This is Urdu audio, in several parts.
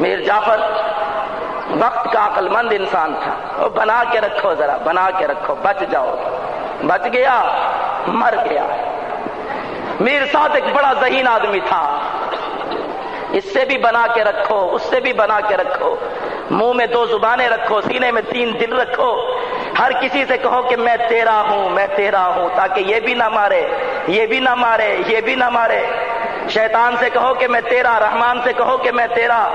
میر جعفر، وقت کا عقل مند انسان تھا۔ وہ بنا کے رکھو ذرا، بنا کے رکھو، بچ جاؤ۔ بچ گیا، مر گیا۔ میر ساتھ ایک بڑا ذہین آدمی تھا۔ اس سے بھی بنا کے رکھو، اس سے بھی بنا کے رکھو۔ منہ میں دو زبانیں رکھو، سینے میں تین دل رکھو۔ ہر کسی سے کہو کہ میں تیرا ہوں، میں تیرا ہوں، تاکہ یہ بھی نہ مارے، یہ بھی نہ مارے، یہ بھی نہ مارے۔ شیطان سے کہو کہ میں تیرا، رحمان سے کہو کہ میں تیرا۔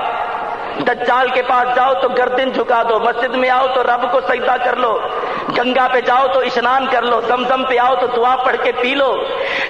دجال کے پاس جاؤ تو گردن جھکا دو، مسجد میں آؤ تو رب کو سجدہ کر لو، گنگا پہ جاؤ تو اشنان کر لو، زمزم پہ آؤ تو دعا پڑھ کے پی لو۔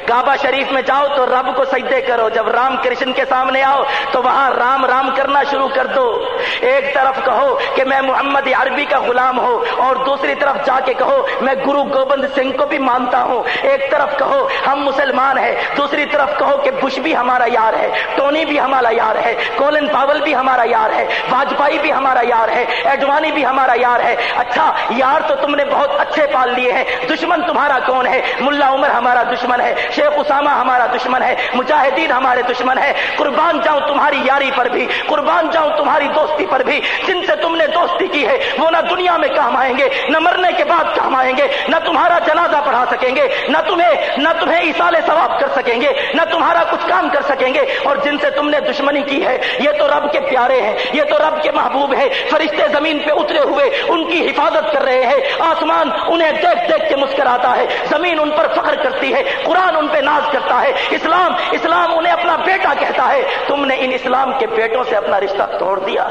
کعبہ شریف میں جاؤ تو رب کو سجدے کرو۔ جب رام کرشن کے سامنے آؤ تو وہاں رام رام کرنا شروع کر دو۔ ایک طرف کہو کہ میں محمد عربی کا غلام ہو اور دوسری طرف جا کے کہو میں گرو گوبند سنگھ کو بھی مانتا ہوں۔ ایک طرف کہو ہم مسلمان ہیں، دوسری طرف کہو کہ بش بھی ہمارا یار ہے، ٹونی بھی ہمارا یار ہے، کولن پاول بھی ہمارا یار ہے، واجپائی بھی ہمارا یار ہے، ایڈوانی بھی ہمارا یار ہے۔ اچھا یار تو تم نے بہت اچھے پال لیے ہیں، دشمن تمہارا کون ہے؟ ملا عمر ہمارا دشمن ہے۔ شیخ اسامہ ہمارا دشمن ہے، مجاہدین ہمارے دشمن ہے۔ قربان جاؤں تمہاری یاری پر بھی، قربان جاؤں تمہاری دوستی پر بھی۔ جن سے تم نے دوستی کی ہے، وہ نہ دنیا میں کام آئیں گے، نہ مرنے کے بعد کام آئیں گے، نہ تمہارا جنازہ پڑھا سکیں گے، نہ تمہیں نہ تمہیں اصال ثواب کر سکیں گے، نہ تمہارا کچھ کام کر سکیں گے۔ اور جن سے تم نے دشمنی کی ہے، یہ تو رب کے پیارے ہیں، یہ تو رب کے محبوب ہے فرشتے زمین پہ اترے ہوئے، ان کی حفاظت کر رہے ہیں۔ آسمان انہیں دیکھ دیکھ کے مسکراتا ہے، زمین ان پر فخر کرتی ہے۔ قرآن ان پہ ناز کرتا ہے۔ اسلام اسلام انہیں اپنا بیٹا کہتا ہے۔ تم نے ان اسلام کے بیٹوں سے اپنا رشتہ توڑ دیا۔